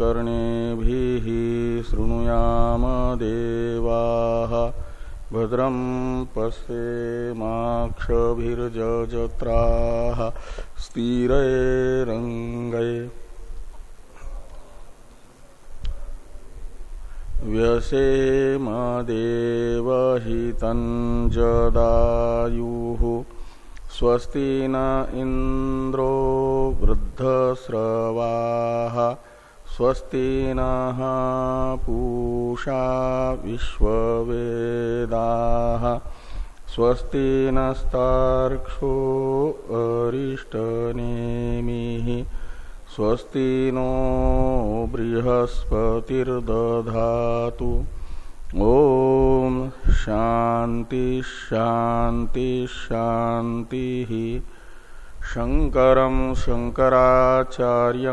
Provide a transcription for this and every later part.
कर्णेभिः शृणुयाम देवाः। भद्रं पश्येमाक्षभिर्जत्राः स्थिरैरङ्गै व्यसेमदेवहितञ्जदायुः स्वस्ति न इन्द्रो वृद्धस्रवाः। स्वस्ति नः पूषा विश्ववेदाः। स्वस्ति नस्तार्क्ष्यो अरिष्टनेमिः स्वस्ति नो बृहस्पतिर्दधातु शांति शंकर शंकराचार्य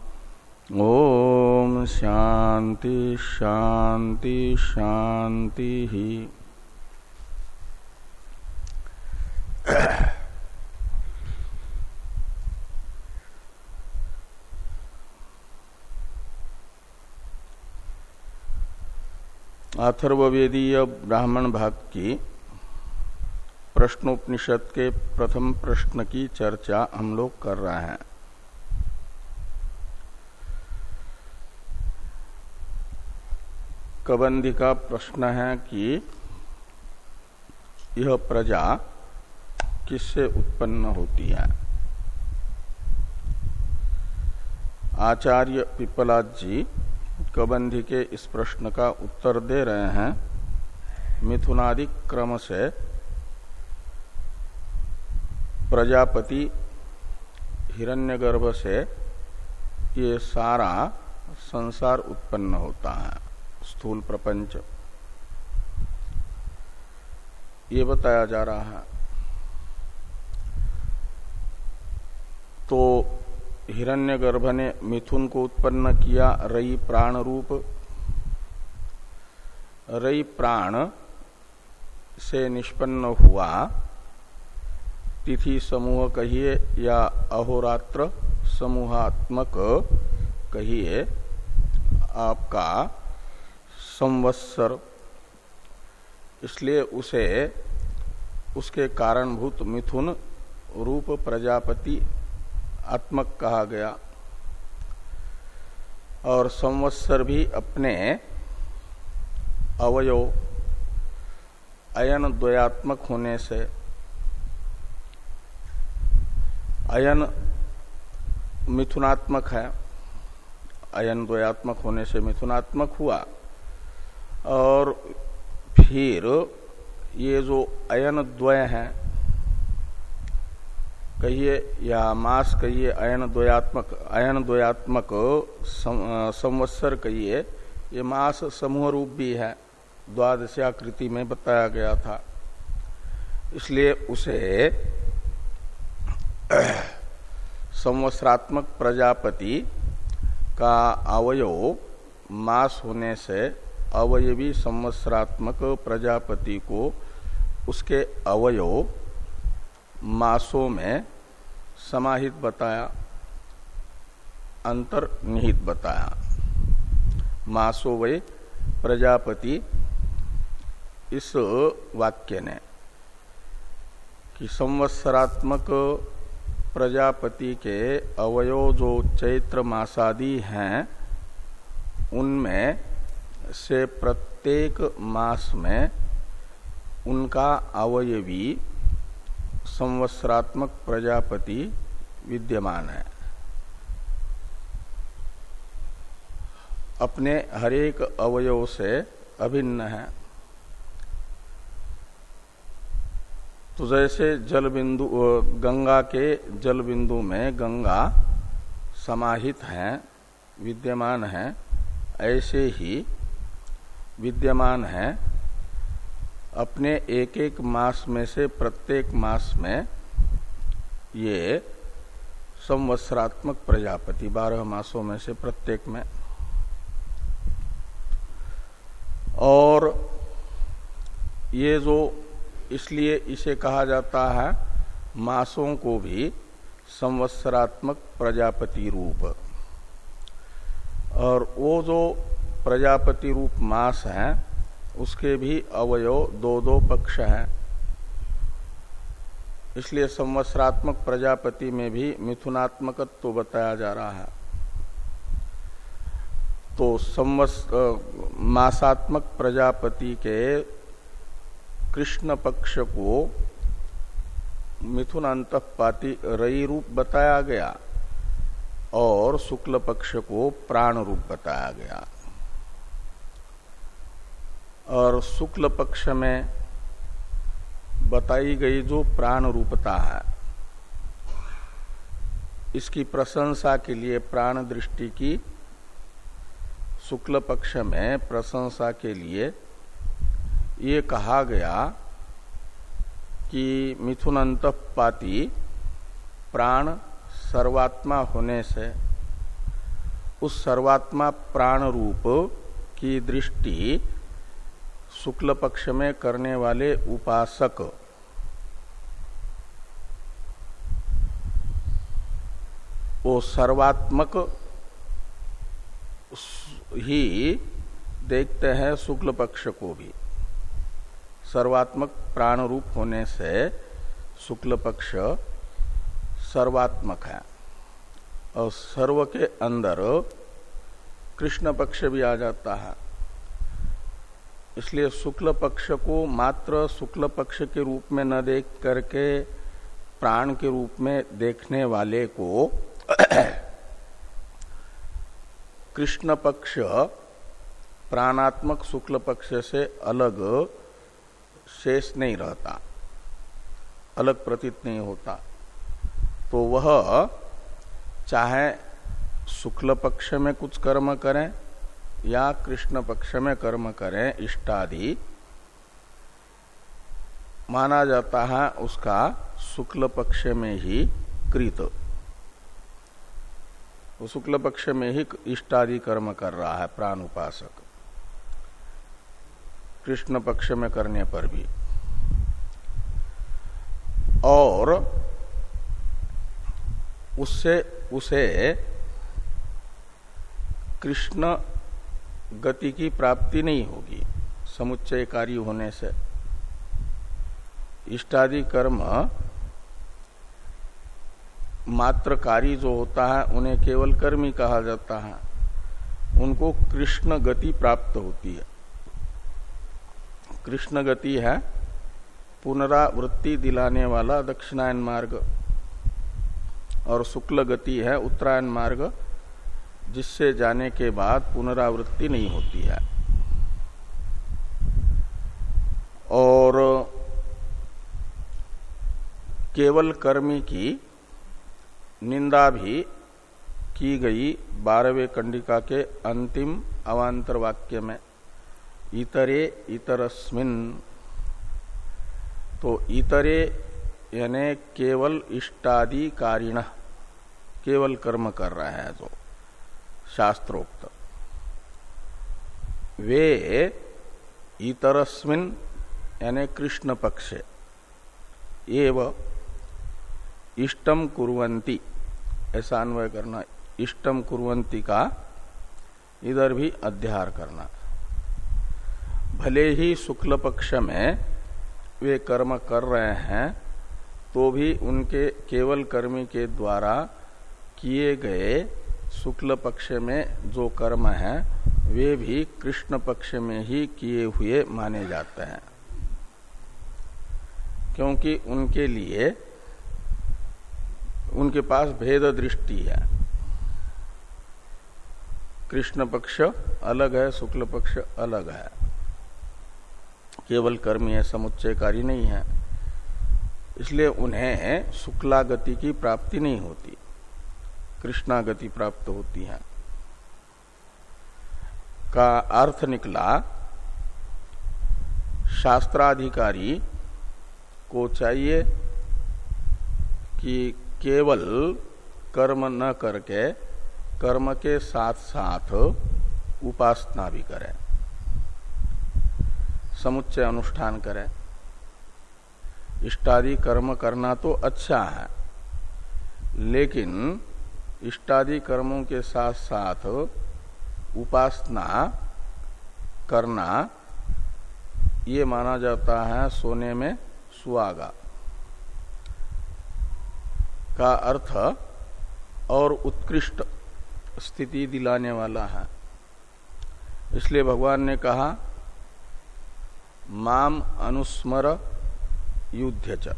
ॐ शान्ति शान्ति शान्तिः अथर्वेदीय ब्राह्मण भाग की प्रश्नोपनिषद के प्रथम प्रश्न की चर्चा हम लोग कर रहे हैं। कबंदी का प्रश्न है कि यह प्रजा किससे उत्पन्न होती है? आचार्य पिपलाद जी कबंधी के इस प्रश्न का उत्तर दे रहे हैं। मिथुनादि क्रम से प्रजापति हिरण्यगर्भ से ये सारा संसार उत्पन्न होता है। स्थूल प्रपंच। ये बताया जा रहा है। तो हिरण्यगर्भ ने मिथुन को उत्पन्न किया रई प्राण रूप। रई प्राण से निष्पन्न हुआ। तिथि समूह कहिए या अहोरात्र समूहात्मक कहिए, आपका संवत्सर। इसलिए उसे उसके कारणभूत मिथुन रूप प्रजापति आत्मक कहा गया। और संवत्सर भी अपने अवयव अयन द्वयात्मक होने से, अयन मिथुनात्मक है, अयन द्वयात्मक होने से मिथुनात्मक हुआ। और फिर ये जो अयन द्वय है, कहिए या मास कहिए, अयन द्वयात्मक अयन द्वयात्मक संवत्सर कहिए, ये मास समूह रूप भी है, द्वादशाकृति में बताया गया था। इसलिए उसे संवत्सरात्मक प्रजापति का अवयव मास होने से अवयवी संवत्सरात्मक प्रजापति को उसके अवयव मासों में समाहित बताया अंतर निहित बताया। मासो वे प्रजापति इस वाक्य ने कि संवत्सरात्मक प्रजापति के अवयव जो चैत्र मासादि हैं, उनमें से प्रत्येक मास में उनका अवयवी संवत्सरात्मक प्रजापति विद्यमान है। अपने हरेक अवयव से अभिन्न है। तो जैसे जल बिंदु गंगा के जल बिंदु में गंगा समाहित है, विद्यमान है, ऐसे ही विद्यमान है, अपने एक एक मास में से प्रत्येक मास में ये संवत्सरात्मक प्रजापति बारह मासों में से प्रत्येक में। और ये जो इसलिए इसे कहा जाता है, मासों को भी संवत्सरात्मक प्रजापति रूप। और वो जो प्रजापति रूप मास है, उसके भी अवयव दो दो पक्ष हैं। इसलिए संवत्सरात्मक प्रजापति में भी मिथुनात्मकत्व तो बताया जा रहा है। तो संवस मासात्मक प्रजापति के कृष्ण पक्ष को मिथुन अंतपाती रई रूप बताया गया और शुक्ल पक्ष को प्राण रूप बताया गया। और शुक्ल पक्ष में बताई गई जो प्राण रूपता है, इसकी प्रशंसा के लिए प्राण दृष्टि की शुक्ल पक्ष में प्रशंसा के लिए ये कहा गया कि मिथुन पाती प्राण सर्वात्मा होने से, उस सर्वात्मा प्राण रूप की दृष्टि शुक्ल पक्ष में करने वाले उपासक। वो सर्वात्मक ही देखते हैं शुक्ल पक्ष को भी। सर्वात्मक प्राण रूप होने से शुक्ल पक्ष सर्वात्मक है। और सर्व के अंदर कृष्ण पक्ष भी आ जाता है। इसलिए शुक्ल पक्ष को मात्र शुक्ल पक्ष के रूप में न देख करके प्राण के रूप में देखने वाले को कृष्ण पक्ष प्राणात्मक शुक्ल पक्ष से अलग शेष नहीं रहता, अलग प्रतीत नहीं होता। तो वह चाहे शुक्ल पक्ष में कुछ कर्म करें या कृष्ण पक्ष में कर्म करें, इष्टादि, माना जाता है उसका शुक्ल पक्ष में ही कृत। वो शुक्ल पक्ष में ही इष्टादि कर्म कर रहा है प्राण उपासक कृष्ण पक्ष में करने पर भी। और उससे, उसे कृष्ण गति की प्राप्ति नहीं होगी समुच्चय कार्य होने से। इष्टादि कर्म मात्रकारी जो होता है, उन्हें केवल कर्मी कहा जाता है। उनको कृष्ण गति प्राप्त होती है। कृष्ण गति है पुनरावृत्ति दिलाने वाला दक्षिणायन मार्ग, और शुक्ल गति है उत्तरायण मार्ग जिससे जाने के बाद पुनरावृत्ति नहीं होती है। और केवल कर्मी की निंदा भी की गई बारहवें कंडिका के अंतिम अवान्तर वाक्य में, इतरे इतरस्मिन। तो इतरे यानी केवल इष्टादि कारिण केवल कर्म कर रहा है जो। शास्त्रोक्त वे इतरस्मिन यानी कृष्ण पक्षे एव इष्टम कुरंती ऐसा अन्वय करना इष्टम कुरंती का इधर भी अध्यार करना। भले ही शुक्ल पक्ष में वे कर्म कर रहे हैं तो भी उनके केवल कर्मी के द्वारा किए गए शुक्ल पक्ष में जो कर्म है, वे भी कृष्ण पक्ष में ही किए हुए माने जाते हैं। क्योंकि उनके लिए उनके पास भेद दृष्टि है। कृष्ण पक्ष अलग है शुक्ल पक्ष अलग है। केवल कर्मी है समुच्चयकारी नहीं है। इसलिए उन्हें शुक्ला गति की प्राप्ति नहीं होती। कृष्णागति प्राप्त होती है। का अर्थ निकला, शास्त्राधिकारी को चाहिए कि केवल कर्म न करके कर्म के साथ साथ उपासना भी करें, समुच्चय अनुष्ठान करें। इष्टादि कर्म करना तो अच्छा है, लेकिन इष्टादि कर्मों के साथ साथ उपासना करना, ये माना जाता है सोने में सुहागा। का अर्थ, और उत्कृष्ट स्थिति दिलाने वाला है। इसलिए भगवान ने कहा, माम अनुस्मर युद्ध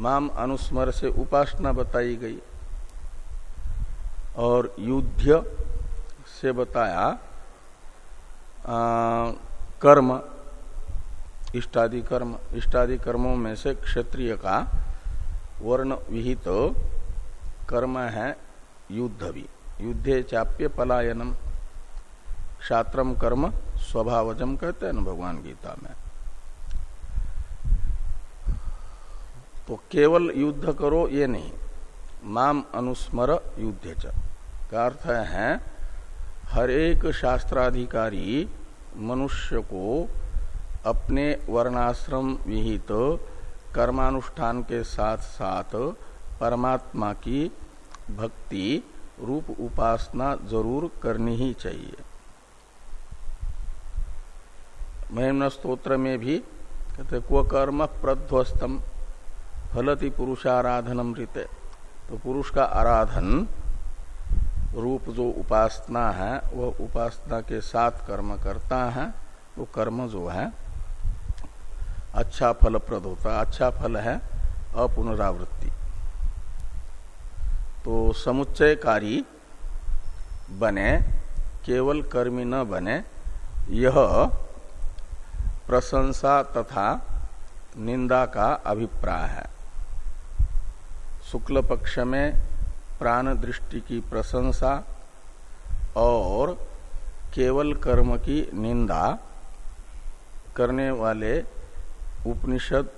माम अनुस्मर से उपासना बताई गई। और युद्ध से बताया आ, कर्म इष्टादि कर्म इष्टादि कर्मों में से क्षत्रिय का वर्ण विहित तो कर्म है युद्ध भी। युद्धे चाप्य पलायनम क्षात्रम कर्म स्वभावजम कहते हैं ना भगवान गीता में। तो केवल युद्ध करो ये नहीं। माम अनुस्मर युद्ध का अर्थ है, हर एक शास्त्राधिकारी मनुष्य को अपने वर्णाश्रम विहित कर्मानुष्ठान के साथ साथ परमात्मा की भक्ति रूप उपासना ज़रूर करनी ही चाहिए। महिम स्त्रोत्र में भी कहते क्व कर्म प्रध्वस्तम, फलति पुरुषाराधनम रीते तो पुरुष का आराधन रूप जो उपासना है वह उपासना के साथ कर्म करता है, वो कर्म जो है अच्छा फलप्रद होता है अच्छा फल है, अपुनरावृत्ति। तो समुच्चयकारी बने, केवल कर्मी न बने, यह प्रशंसा तथा निंदा का अभिप्राय है। शुक्ल पक्ष में प्राण दृष्टि की प्रशंसा और केवल कर्म की निंदा करने वाले उपनिषद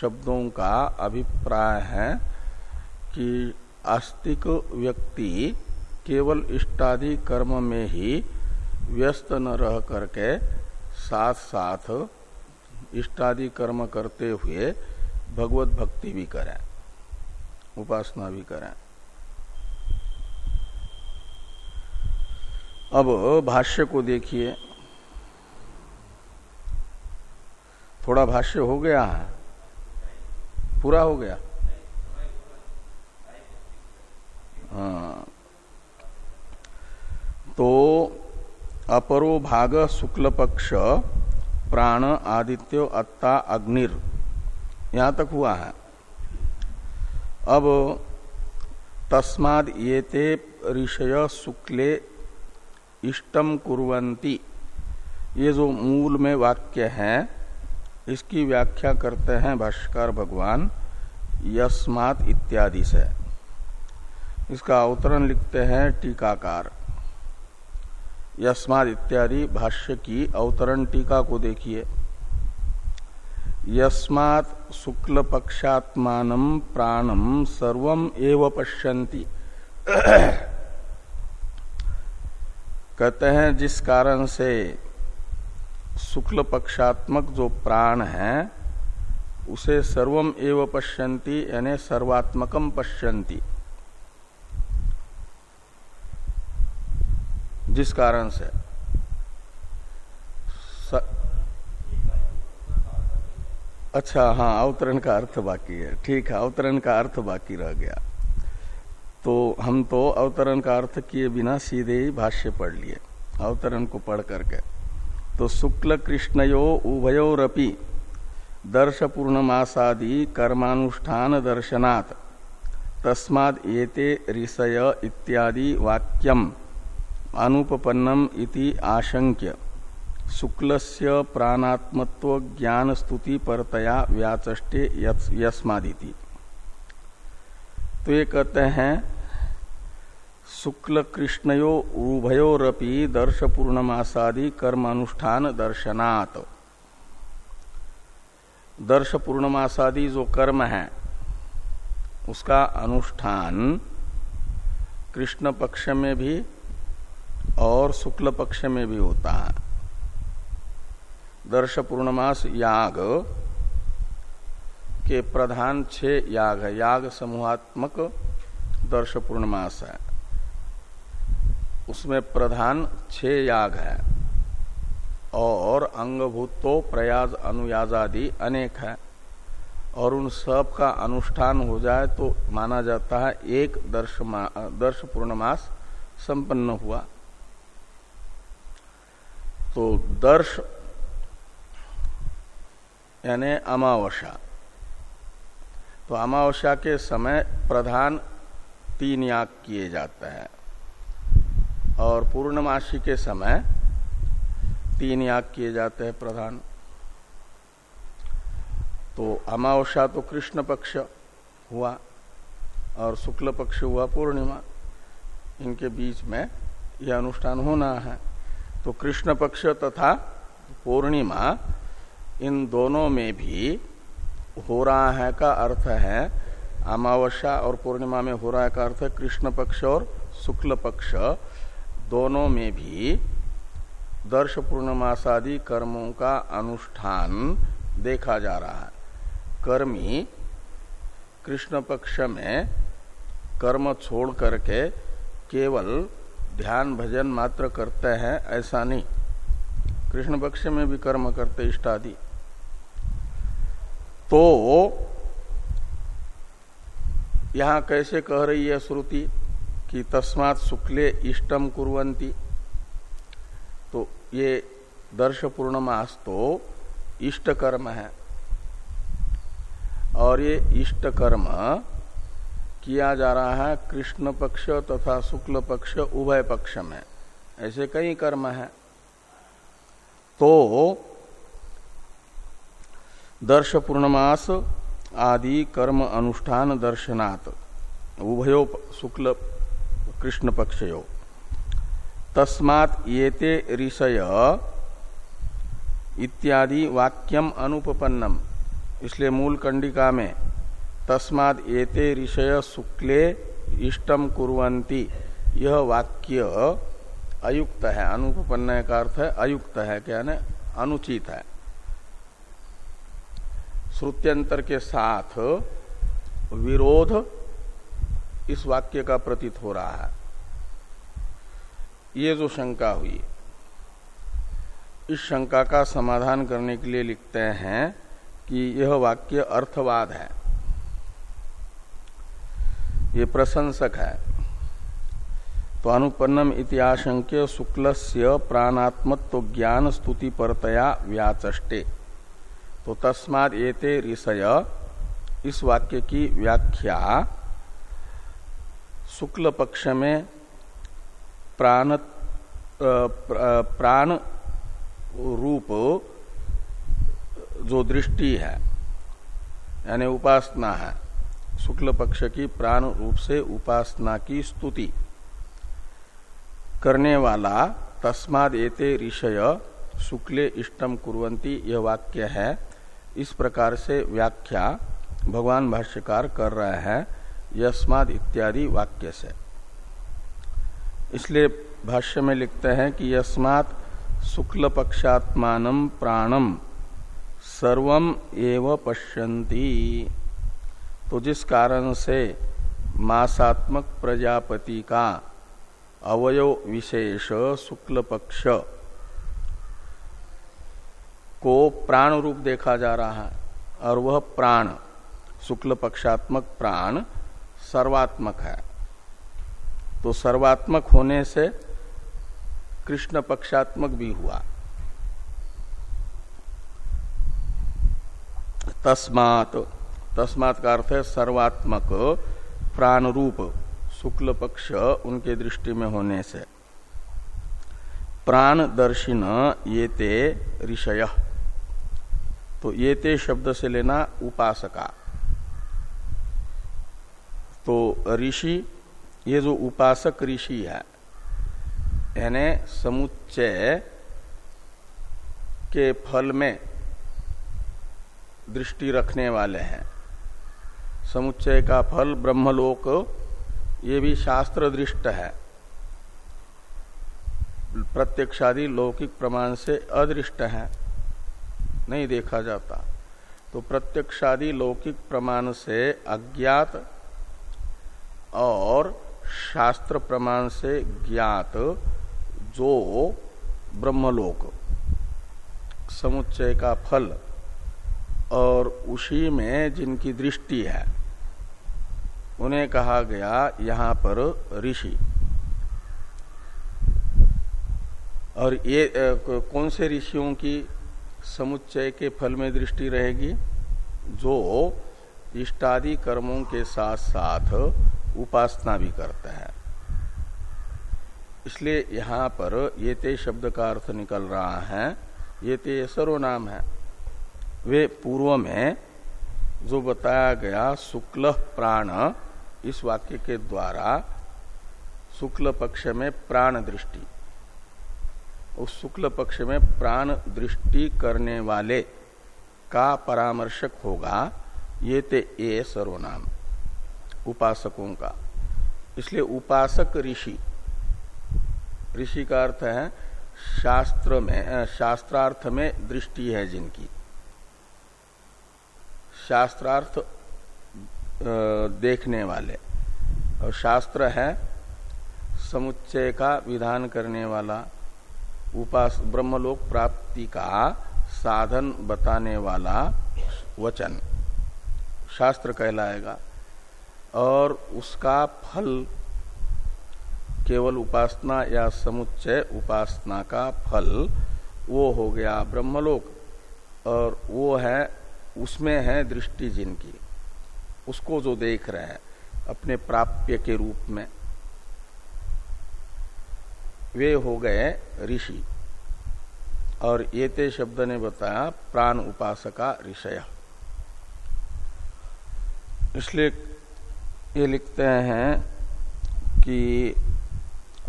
शब्दों का अभिप्राय है कि आस्तिक व्यक्ति केवल इष्टादि कर्म में ही व्यस्त न रह करके साथ साथ इष्टादि कर्म करते हुए भगवत भक्ति भी करें। उपासना भी करें। अब भाष्य को देखिए। थोड़ा भाष्य हो गया है। पूरा हो गया? हाँ। तो अपरो भाग शुक्ल पक्ष, प्राण, आदित्य, अत्ता, अग्निर। यहाँ तक हुआ है। अब तस्माद ये ते ऋषय शुक्ले इष्टम कुरंती ये जो मूल में वाक्य है, इसकी व्याख्या करते हैं भाष्कर भगवान, यस्मात इत्यादि से। इसका अवतरण लिखते हैं टीकाकार। यस्माद इत्यादि भाष्य की अवतरण टीका को देखिए। यस्मात् शुक्ल पक्षात्मान प्राणम सर्वम एव पश्यन्ति। कहते हैं, जिस कारण से शुक्ल पक्षात्मक जो प्राण है, उसे सर्वम एव पश्यन्ति, यानी सर्वात्मकम पश्यन्ति। जिस कारण स... अच्छा हाँ अवतरण का अर्थ बाकी है। ठीक है, अवतरण का अर्थ बाकी रह गया। तो हम तो अवतरण का अर्थ किए बिना सीधे ही भाष्य पढ़ लिए, अवतरण को पढ़ करके। तो शुक्ल कृष्णयो उभयोरपि दर्श पूर्णमासादि कर्मानुष्ठान दर्शनात्, तस्माद एते ऋषय इत्यादि वाक्यम अनुपन्नम इति आशंक्य शुक्लस्य प्राणात्मत्व ज्ञान स्तुति परतया व्याचष्टे यस्मादिति। तो ये कहते हैं शुक्ल कृष्णयो उभयोरपि दर्श पूर्णमासादि कर्म अनुष्ठान दर्शनात्। दर्श पूर्णमासादि जो कर्म है, उसका अनुष्ठान कृष्ण पक्ष में भी और शुक्ल पक्ष में भी होता है। दर्श पूर्णमास याग, के प्रधान छह याग है। याग समूहात्मक दर्श पूर्णमास है। उसमें प्रधान छह याग है और अंगभूतो प्रयाज अनुयाज आदि अनेक है। और उन सब का अनुष्ठान हो जाए तो माना जाता है एक दर्श दर्श पूर्णमास संपन्न हुआ। तो दर्श यानी अमावस्या। तो अमावस्या के समय प्रधान तीन याग किए जाते हैं। और पूर्णमासी के समय तीन याग किए जाते हैं प्रधान। तो अमावस्या तो कृष्ण पक्ष हुआ और शुक्ल पक्ष हुआ पूर्णिमा। इनके बीच में यह अनुष्ठान होना है। तो कृष्ण पक्ष तथा पूर्णिमा इन दोनों में भी हो रहा है का अर्थ है अमावस्या और पूर्णिमा में हो रहा है का अर्थ है कृष्ण पक्ष और शुक्ल पक्ष। दोनों में भी दर्श पूर्णमासादि कर्मों का अनुष्ठान देखा जा रहा है। कर्मी कृष्ण पक्ष में कर्म छोड़ करके केवल ध्यान भजन मात्र करते हैं, ऐसा नहीं। कृष्ण पक्ष में भी कर्म करते इष्टादि। तो यहाँ कैसे कह रही है श्रुति कि तस्मात शुक्ले इष्टम कुरंती तो ये दर्श पूर्णमास तो इष्ट कर्म है। और ये इष्ट कर्म किया जा रहा है कृष्ण पक्ष तथा शुक्ल पक्ष उभय पक्ष में। ऐसे कई कर्म है। तो दर्श पूर्णमास आदि कर्म अनुष्ठान दर्शनात्। उभयो शुक्ल कृष्ण पक्षयो। तस्मात् येते ऋषय इत्यादि वाक्यम अनुपन्नम इसलिए मूल कंडिका में तस्माद एते ऋषय शुक्ले इष्टम कुरंती यह वाक्य अयुक्त है अनुपन्न का अर्थ है अयुक्त है क्या न अनुचित है। श्रुत्यंतर के साथ विरोध इस वाक्य का प्रतीत हो रहा है। ये जो शंका हुई, इस शंका का समाधान करने के लिए लिखते हैं कि यह वाक्य अर्थवाद है। ये प्रशंसक है। तो अनुपन्नम इतिहाशंक्य शुक्ल से प्राणात्मत्व ज्ञान स्तुति परतया व्याचष्टे। तो तस्माद एते ऋषय, इस वाक्य की व्याख्या शुक्ल पक्ष में प्राण प्राण रूप जो दृष्टि है, यानी उपासना है शुक्ल पक्ष की प्राण रूप से उपासना की स्तुति। करने वाला तस्माद एते ऋषय शुक्ले इष्टम कुरंती यह वाक्य है। इस प्रकार से व्याख्या भगवान भाष्यकार कर रहे हैं, यस्माद इत्यादि वाक्य से। इसलिए भाष्य में लिखते हैं कि यस्मात् शुक्ल पक्षात्मान प्राणम सर्वम एव पश्यन्ति। तो जिस कारण से मासात्मक प्रजापति का अवयव विशेष शुक्ल पक्ष को प्राण रूप देखा जा रहा है, और वह प्राण शुक्ल पक्षात्मक प्राण, सर्वात्मक है। तो सर्वात्मक होने से कृष्ण पक्षात्मक भी हुआ। तस्मात तस्मात का अर्थ है सर्वात्मक प्राण रूप शुक्ल पक्ष उनके दृष्टि में होने से। प्राण दर्शिन ये ते ऋषय। तो ये ते शब्द से लेना उपासका। तो ऋषि, ये जो उपासक ऋषि है, यानी समुच्चय के फल में दृष्टि रखने वाले हैं। समुच्चय का फल ब्रह्मलोक ये भी शास्त्र दृष्ट है। प्रत्यक्षादि लौकिक प्रमाण से अदृष्ट है। नहीं देखा जाता। तो प्रत्यक्षादि लौकिक प्रमाण से अज्ञात और शास्त्र प्रमाण से ज्ञात जो ब्रह्मलोक, समुच्चय का फल और उसी में जिनकी दृष्टि है। उन्हें कहा गया, यहाँ पर ऋषि। और ये कौन से ऋषियों की समुच्चय के फल में दृष्टि रहेगी? जो इष्टादि कर्मों के साथ साथ उपासना भी करते हैं। इसलिए यहाँ पर ये ते शब्द का अर्थ निकल रहा है। ये ते सर्वनाम है। वे पूर्व में जो बताया गया शुक्ल प्राण इस वाक्य के द्वारा शुक्ल पक्ष में प्राण दृष्टि उस शुक्ल पक्ष में प्राण दृष्टि करने वाले का परामर्शक होगा, ये ते ए सर्वनाम, उपासकों का। इसलिए उपासक ऋषि ऋषि का अर्थ है शास्त्र में शास्त्रार्थ में दृष्टि है जिनकी। शास्त्रार्थ देखने वाले। और शास्त्र है समुच्चय का विधान करने वाला, उपास, ब्रह्मलोक प्राप्ति का साधन बताने वाला वचन। शास्त्र कहलाएगा। और उसका फल केवल उपासना या समुच्चय उपासना का फल वो हो गया ब्रह्मलोक। और वो है उसमें है दृष्टि जिनकी, उसको जो देख रहे हैं, अपने प्राप्य के रूप में। वे हो गए ऋषि। और ये ते शब्द ने बताया, प्राण उपासका ऋषय। इसलिए ये लिखते हैं कि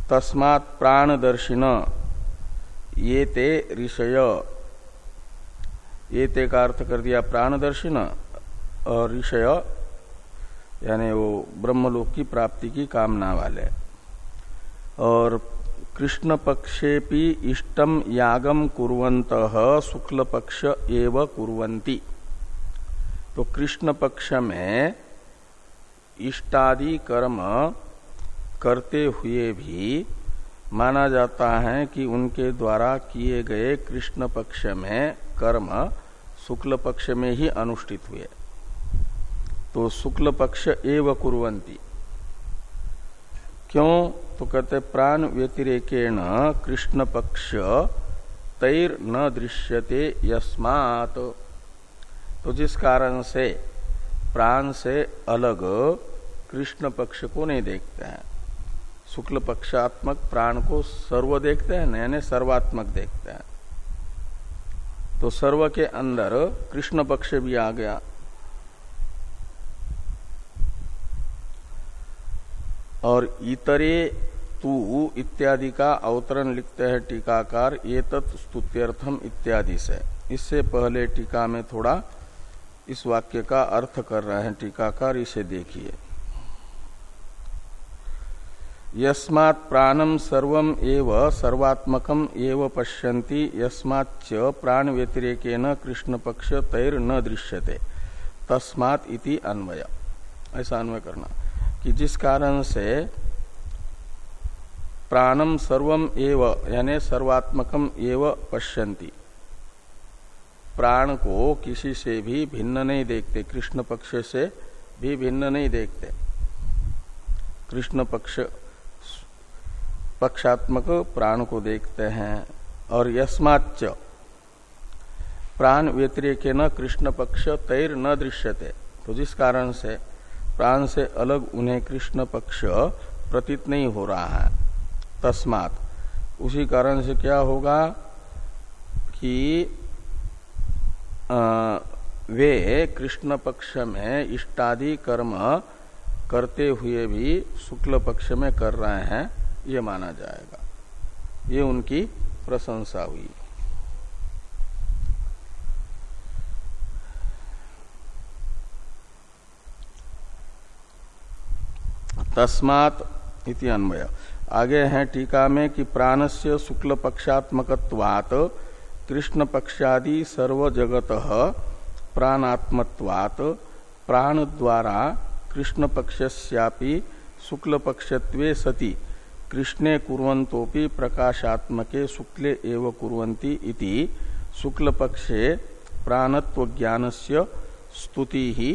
तस्मात् प्राणदर्शिन ये ते ऋषय। ये ते का अर्थ कर दिया प्राणदर्शिन और ऋषय यानी वो ब्रह्मलोक की प्राप्ति की कामना वाले। और कृष्ण पक्षे भी इष्टम यागम कुरंत शुक्ल पक्ष एव कुरंती तो कृष्ण पक्ष में इष्टादि कर्म करते हुए भी माना जाता है कि उनके द्वारा किए गए कृष्ण पक्ष में कर्म शुक्ल पक्ष में ही अनुष्ठित हुए। तो शुक्ल पक्ष एव कुरंती क्यों? तो कहते प्राण व्यतिरेकेण कृष्ण पक्ष तैर न दृश्यते यस्मात। तो जिस कारण से, प्राण से अलग कृष्ण पक्ष को नहीं देखते हैं। शुक्ल पक्षात्मक प्राण को सर्व देखते हैं यानी सर्वात्मक देखते हैं। तो सर्व के अंदर कृष्ण पक्ष भी आ गया। और इतरे तू इत्यादि का अवतरण लिखते हैं टीकाकार ये तत्स्तुत्यर्थम इत्यादि से। इससे पहले टीका में थोड़ा इस वाक्य का अर्थ कर रहे हैं टीकाकार, इसे देखिए। यस्मात् प्राणम सर्वम एव, सर्वात्मकम एव पश्यन्ति यस्माच्च प्राण व्यतिरेकेन कृष्ण पक्ष तैर न दृश्यते। तस्मात् इति अन्वय। ऐसा अन्वय करना। कि जिस कारण से प्राणम सर्वम एव, यानी सर्वात्मकम एव पश्यन्ति, प्राण को किसी से भी भिन्न नहीं देखते कृष्ण पक्ष से भी भिन्न नहीं देखते। कृष्ण पक्ष पक्षात्मक प्राण को देखते हैं और यस्माच्च। प्राण व्यतिरेक न कृष्ण पक्ष तैर न दृश्यते। तो जिस कारण से प्राण से अलग उन्हें कृष्ण पक्ष प्रतीत नहीं हो रहा है। तस्मात। उसी कारण से क्या होगा कि आ, वे कृष्ण पक्ष में इष्टादि कर्म करते हुए भी शुक्ल पक्ष में कर रहे हैं। ये माना जाएगा। ये उनकी प्रशंसा हुई। तस्मात इति अन्वय। आगे है टीका में कि प्राणस्य शुक्ल पक्षात्मकवात कृष्ण पक्षादि सर्व जगत प्राणात्मत्वात, प्राण द्वारा कृष्ण पक्षस्यापि शुक्ल पक्षत्वे सति। कृष्णे कुर्वन्तोपि प्रकाशात्मके शुक्ले एव कुर्वन्ति इति शुक्ल पक्षे प्राणत्व ज्ञानस्य स्तुति ही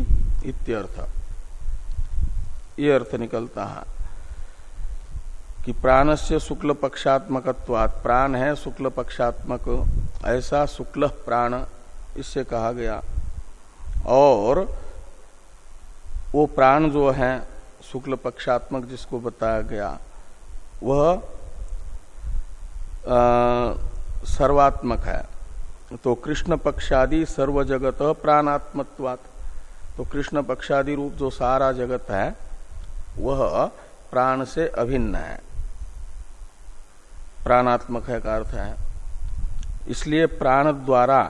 इत्यर्थ। ये अर्थ निकलता। है कि प्राणस्य शुक्ल पक्षात्मकत्वात् प्राण है शुक्ल पक्षात्मक ऐसा शुक्ल प्राण, इससे कहा गया। और वो प्राण जो है शुक्ल पक्षात्मक जिसको बताया गया वह सर्वात्मक है। तो कृष्ण पक्षादि सर्व जगत प्राणात्मत्वात। तो कृष्ण पक्षादि रूप जो सारा जगत है, वह प्राण से अभिन्न है। प्राणात्मक है का अर्थ है। इसलिए प्राण द्वारा,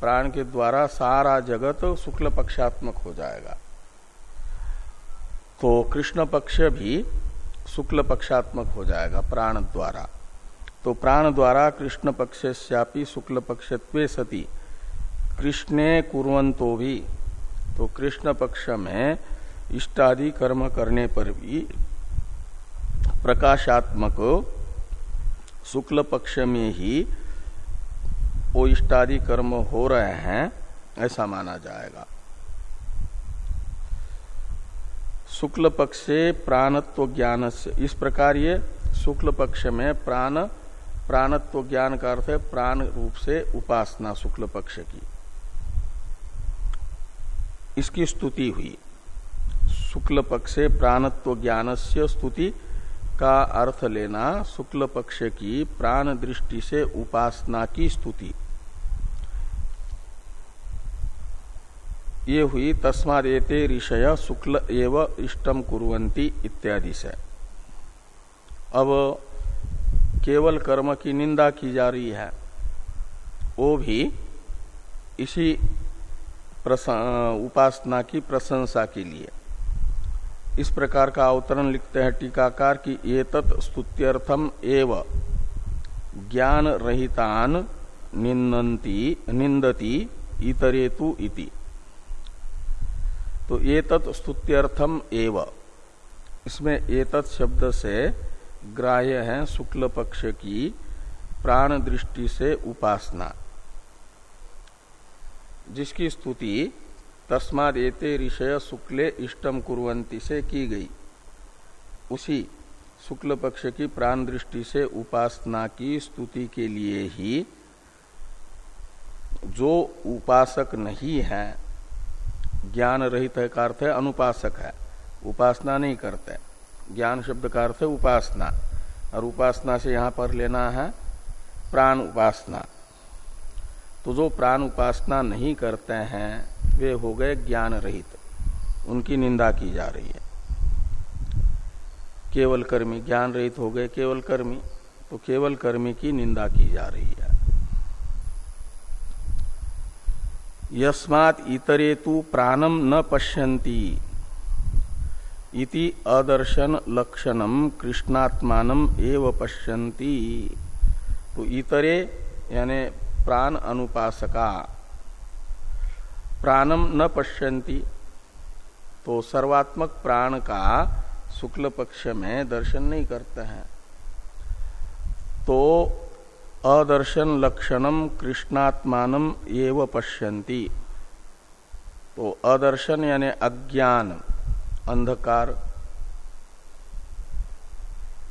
प्राण के द्वारा सारा जगत शुक्ल पक्षात्मक हो जाएगा। तो कृष्ण पक्ष भी शुक्ल पक्षात्मक हो जाएगा प्राण द्वारा। तो प्राण द्वारा कृष्ण पक्षस्यापि शुक्ल पक्षत्वे सती। कृष्णे कुरंतो भी। तो कृष्ण पक्ष में इष्टादि कर्म करने पर भी प्रकाशात्मक शुक्ल पक्ष में ही वो इष्टादि कर्म हो रहे हैं, ऐसा माना जाएगा। शुक्ल पक्ष प्राणत्व ज्ञान से इस प्रकार ये शुक्ल पक्ष में प्राण प्राणत्व ज्ञान का अर्थ है प्राण रूप से उपासना शुक्ल पक्ष की। इसकी स्तुति हुई। शुक्ल पक्ष प्राणत्व ज्ञान से स्तुति का अर्थ लेना शुक्ल पक्ष की प्राण दृष्टि से उपासना की स्तुति। ये हुई तस्मादेते ऋषय शुक्ल एव इष्टम कुरंती इत्यादि से। अब केवल कर्म की निंदा की जा रही है, वो भी इसी उपासना की प्रशंसा के लिए। इस प्रकार का अवतरण लिखते हैं टीकाकार की ये स्तुत्यर्थम एव ज्ञान रहितान निंदती इतरेतु इति। तो ये स्तुत्यर्थम एव। इसमें एतत् शब्द से ग्राह्य है शुक्ल पक्ष की प्राण दृष्टि से उपासना। जिसकी स्तुति तस्माद एते ऋषय शुक्ले इष्टम कुरंती से की गई। उसी शुक्ल पक्ष की प्राण दृष्टि से उपासना की स्तुति के लिए ही जो उपासक नहीं है ज्ञान रहित है का अर्थ है अनुपासक है। उपासना नहीं करते। ज्ञान शब्द का अर्थ है उपासना। और उपासना से यहाँ पर लेना है प्राण उपासना। तो जो प्राण उपासना नहीं करते हैं, वे हो गए ज्ञान रहित उनकी निंदा की जा रही है। केवल कर्मी ज्ञान रहित हो गए केवल कर्मी तो केवल कर्मी की निंदा की जा रही है। यस्मात् इतरे तु प्राणम न पश्यन्ति इति अदर्शन लक्षणम कृष्णात्मान एव पश्यन्ति। तो इतरे, यानी प्राण अनुपासका। प्राणम न पश्यन्ति तो सर्वात्मक प्राण का शुक्ल पक्ष में दर्शन नहीं करते हैं। तो अदर्शन लक्षणम कृष्णात्मान एव पश्यन्ति। तो अदर्शन यानी अज्ञान, अंधकार,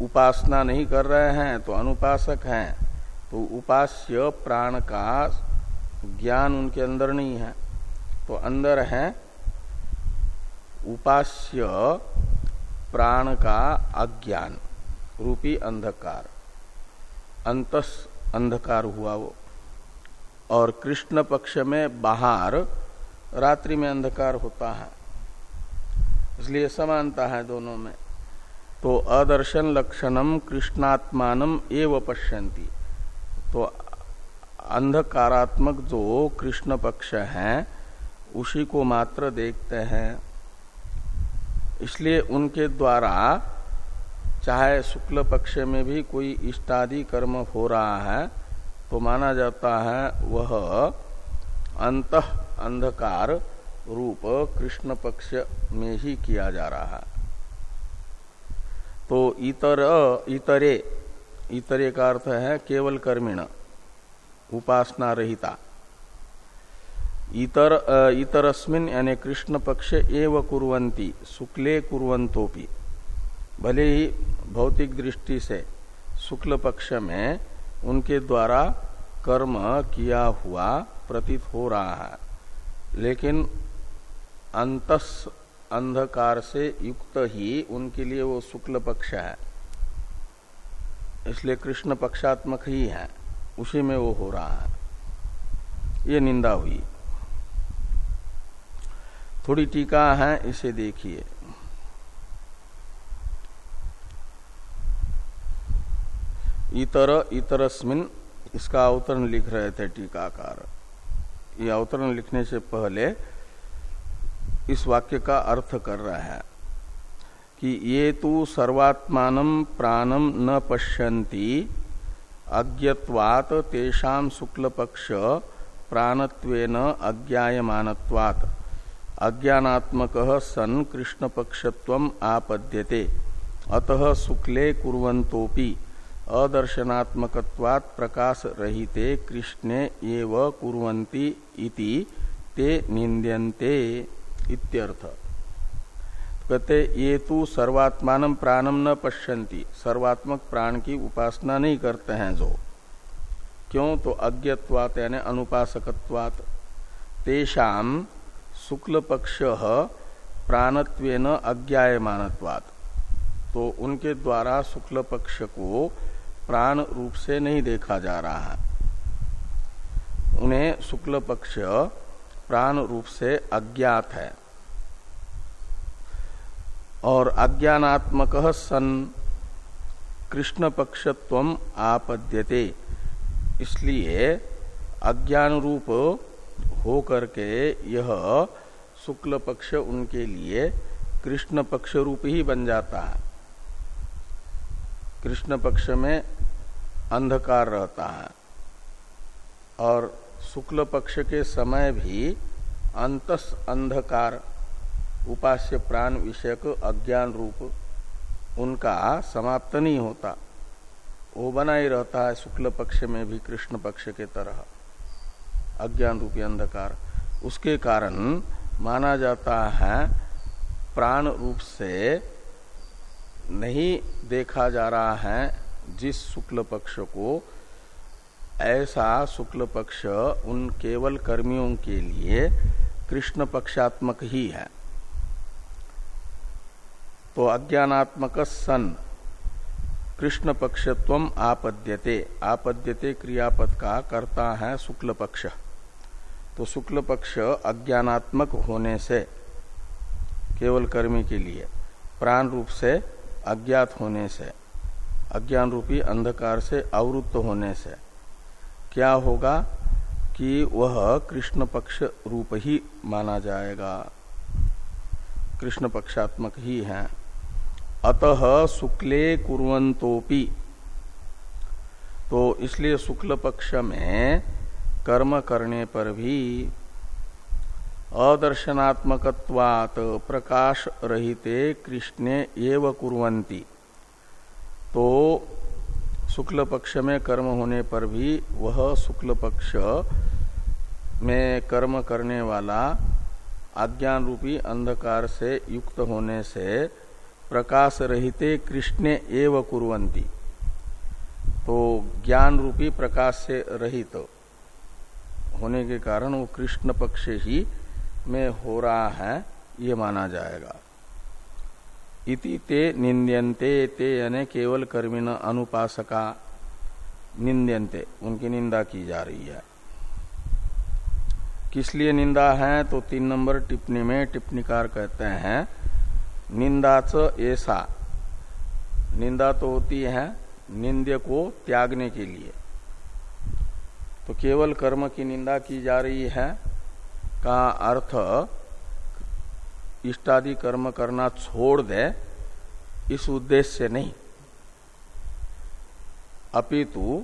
उपासना नहीं कर रहे हैं तो अनुपासक हैं। तो उपास्य प्राण का ज्ञान उनके अंदर नहीं है। तो अंदर है उपास्य प्राण का अज्ञान, रूपी अंधकार। अंतस अंधकार हुआ वो। और कृष्ण पक्ष में बाहर रात्रि में अंधकार होता है। इसलिए समानता है दोनों में। तो अदर्शन लक्षणम कृष्णात्मान एव पश्यंती तो अंधकारात्मक जो कृष्ण पक्ष है, उसी को मात्र देखते हैं। इसलिए उनके द्वारा चाहे शुक्ल पक्ष में भी कोई इष्टादि कर्म हो रहा है तो माना जाता है वह अंत, अंधकार रूप कृष्ण पक्ष में ही किया जा रहा है। तो इतर, इतरे इतरे का अर्थ है केवल कर्मिण, उपासना रहिता। इतर, इतरस्मिन यानी कृष्ण पक्ष एव कुरंती शुक्ले कुरंतोपि भले ही भौतिक दृष्टि से शुक्ल पक्ष में उनके द्वारा कर्म किया हुआ प्रतीत हो रहा है, लेकिन अंतस अंधकार से युक्त ही उनके लिए वो शुक्ल पक्ष है, इसलिए कृष्ण पक्षात्मक ही है, उसी में वो हो रहा है। ये निंदा हुई। थोड़ी टीका है, इसे देखिए। इतर, इतरस्मिन इसका अवतरण लिख रहे थे टीकाकार। ये अवतरण लिखने से पहले इस वाक्य का अर्थ कर रहा है कि ये तो सर्वात्मान प्राणम न पश्यन्ति, अज्ञत्वात तेषाम शुक्ल पक्ष प्राणत्वेन अज्ञायमानत्वात्। अज्ञानात्मक सन कृष्ण पक्षत्व आपद्यते, अतः शुक्ले कुर्वन्तोपि अदर्शनात्मकत्वात् प्रकाश रहिते कृष्णे एव कुर्वन्ति इति ते निंद्यन्ते इत्यर्थ। कहते, ये तो सर्वात्मान प्राणम न पश्यंती सर्वात्मक प्राण की उपासना नहीं करते हैं जो। क्यों? तो अज्ञत्वात यानी अनुपासकत्वात। तेषाम शुक्ल पक्ष प्राणत्वेन अज्ञायमानत्वात। तो उनके द्वारा शुक्ल पक्ष को प्राण रूप से नहीं देखा जा रहा है। उन्हें शुक्ल पक्ष प्राण रूप से अज्ञात है। और अज्ञानात्मक सन कृष्ण पक्षत्व आपद्यते, इसलिए अज्ञान रूप हो करके यह शुक्ल पक्ष उनके लिए कृष्ण पक्ष रूप ही बन जाता है। कृष्ण पक्ष में अंधकार रहता है और शुक्ल पक्ष के समय भी अंतस अंधकार, उपास्य प्राण विषयक अज्ञान रूप उनका समाप्त नहीं होता। वो बना ही रहता है शुक्ल पक्ष में भी कृष्ण पक्ष के तरह। अज्ञान रूपी अंधकार। उसके कारण माना जाता है प्राण रूप से नहीं देखा जा रहा है जिस शुक्ल पक्ष को, ऐसा शुक्ल पक्ष उन केवल कर्मियों के लिए कृष्ण पक्षात्मक ही है। तो अज्ञानात्मक सन, कृष्ण पक्षत्व आपद्यते आपद्यते क्रियापद का करता है शुक्ल पक्ष। तो शुक्ल पक्ष अज्ञानात्मक होने से, केवल कर्मी के लिए, प्राण रूप से अज्ञात होने से, अज्ञान रूपी अंधकार से अवरुद्ध होने से, क्या होगा कि वह कृष्ण पक्ष रूप ही माना जाएगा? कृष्ण पक्षात्मक ही है। अतः शुक्ले कुरंतोपि तो इसलिए शुक्ल पक्ष में कर्म करने पर भी अदर्शनात्मकत्वात प्रकाश रहिते कृष्णे एव कुरंती तो शुक्ल पक्ष में कर्म होने पर भी वह शुक्ल पक्ष में कर्म करने वाला आज्ञान रूपी अंधकार से युक्त होने से प्रकाश रहिते कृष्ण एव कुरंती तो ज्ञान रूपी प्रकाश से रहित होने के कारण वो कृष्ण पक्ष ही में हो रहा है, ये माना जाएगा। इति ते निंद्यन्ते, ते यानी केवल कर्मिण अनुपासका निंद्यन्ते, उनकी निंदा की जा रही है। किस लिए निंदा है? तो तीन नंबर टिप्पणी में टिप्पणीकार कहते हैं, निंदा निंदाच ऐसा। निंदा तो होती है, निंद्य को त्यागने के लिए। तो केवल कर्म की निंदा की जा रही है का अर्थ इष्टादि कर्म करना छोड़ दे, इस उद्देश्य से नहीं। अपितु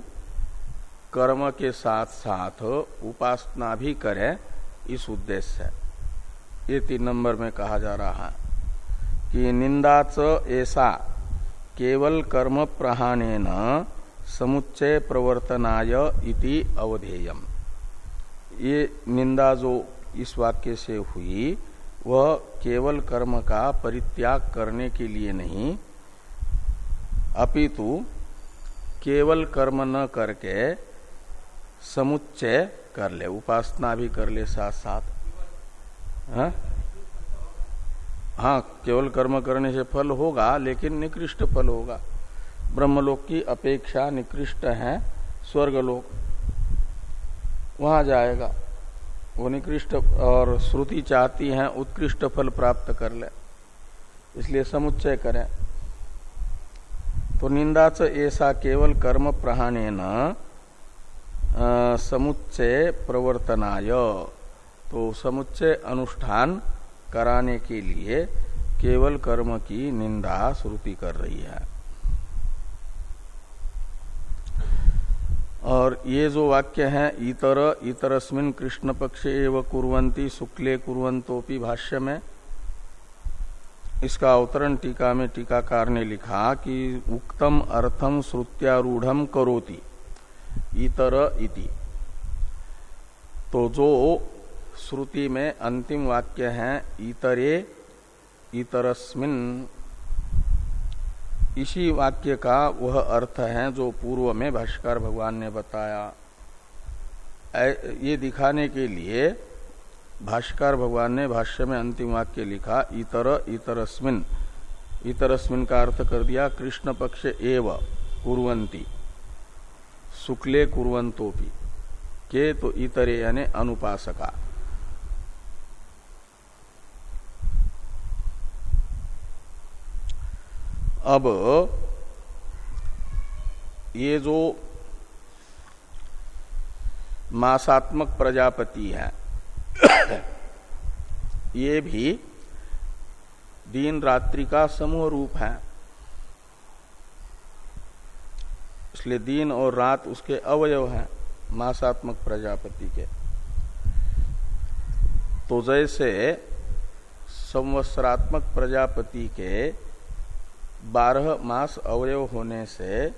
कर्म के साथ साथ उपासना भी करे, इस उद्देश्य से। ये तीन नंबर में कहा जा रहा है कि निंदाच ऐसा केवल कर्म प्रहानेन समुच्चय प्रवर्तनाय इति अवधेयम। ये निंदा जो इस वाक्य से हुई, वह केवल कर्म का परित्याग करने के लिए नहीं, अपितु केवल कर्म न करके समुच्चय कर ले, उपासना भी कर ले साथ साथ हा? हाँ केवल कर्म करने से फल होगा, लेकिन निकृष्ट फल होगा। ब्रह्मलोक की अपेक्षा निकृष्ट है स्वर्गलोक। वहाँ जाएगा। वो निकृष्ट और श्रुति चाहती है, उत्कृष्ट फल प्राप्त कर ले। इसलिए समुच्चय करें। तो निंदाच ऐसा केवल कर्म प्रहाने न समुच्चय प्रवर्तनाय। तो समुच्चय अनुष्ठान कराने के लिए केवल कर्म की निंदा श्रुति कर रही है। और ये जो वाक्य है, इतर, इतरस्मिन कृष्ण पक्षे एवं कुरंती शुक्ले कुरंतोपि भाष्य में इसका अवतरण टीका में टीकाकार ने लिखा कि उक्तम अर्थम श्रुत्यारूढ़ करोति। इतर इति। तो जो श्रुति में अंतिम वाक्य है, इतरे, इतरस्मिन इसी वाक्य का वह अर्थ है जो पूर्व में भाष्कर भगवान ने बताया। ये दिखाने के लिए भाष्कर भगवान ने भाष्य में अंतिम वाक्य लिखा, इतर, इतरस्मिन। इतरस्मिन का अर्थ कर दिया, कृष्ण पक्ष एव कुरंती शुक्ले कुरंतोपि के तो इतरे यानी अनुपासका। अब ये जो मासात्मक प्रजापति है, ये भी दिन रात्रि का समूह रूप है। इसलिए दिन और रात उसके अवयव हैं, मासात्मक प्रजापति के। तो जैसे संवत्सरात्मक प्रजापति के बारह मास अवयव होने से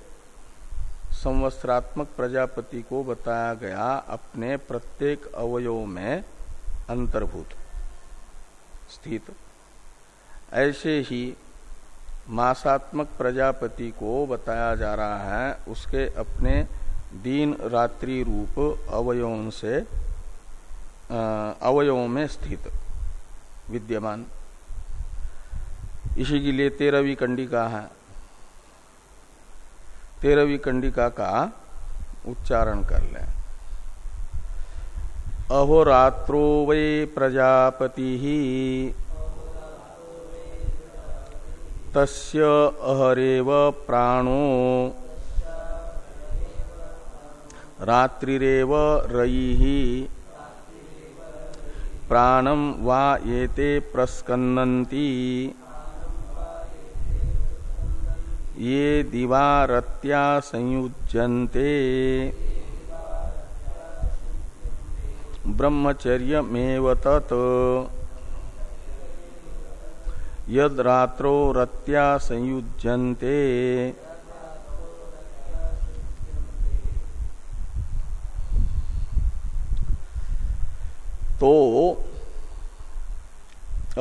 संवत्सरात्मक प्रजापति को बताया गया अपने प्रत्येक अवयव में अंतर्भूत, स्थित। ऐसे ही मासात्मक प्रजापति को बताया जा रहा है, उसके अपने दिन रात्रि रूप अवयवों से अवयवों में स्थित, विद्यमान। इसी के लिए तेरहवीं कंडिका है। तेरहवीं कंडिका का उच्चारण कर लें। अहोरात्रो वै प्रजापति ही तस्य अहरेव प्राणो रात्रिरेव रयि प्राणम वा येते प्रस्कन्नन्ति। ये दिवारत्या संयुज्यन्ते। ब्रह्मचर्यमेव तत्। यद रात्रो रत्या संयुज्यन्ते। तो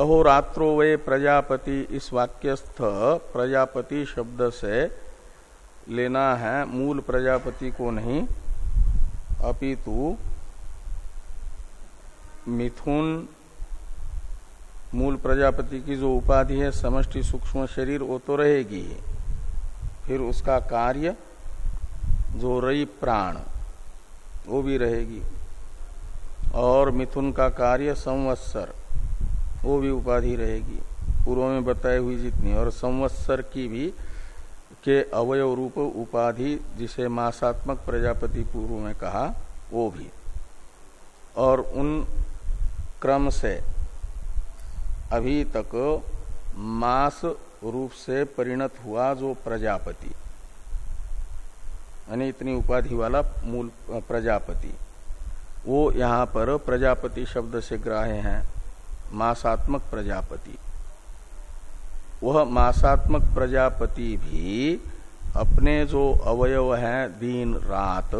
अहोरात्रो वे प्रजापति इस वाक्यस्थ प्रजापति शब्द से लेना है मूल प्रजापति को नहीं। अपितु मिथुन मूल प्रजापति की जो उपाधि है, समष्टि सूक्ष्म शरीर, वो तो रहेगी फिर उसका कार्य जो रई प्राण, वो भी रहेगी। और मिथुन का कार्य संवत्सर। वो भी उपाधि रहेगी। पूर्व में बताई हुई जितनी, और संवत्सर की भी के अवयव रूप उपाधि जिसे मासात्मक प्रजापति पूर्व में कहा, वो भी। और उन क्रम से अभी तक मास रूप से परिणत हुआ जो प्रजापति। यानी इतनी उपाधि वाला मूल प्रजापति। वो यहाँ पर प्रजापति शब्द से ग्राह्य है। मासात्मक प्रजापति। वह मासात्मक प्रजापति भी अपने जो अवयव है दिन रात,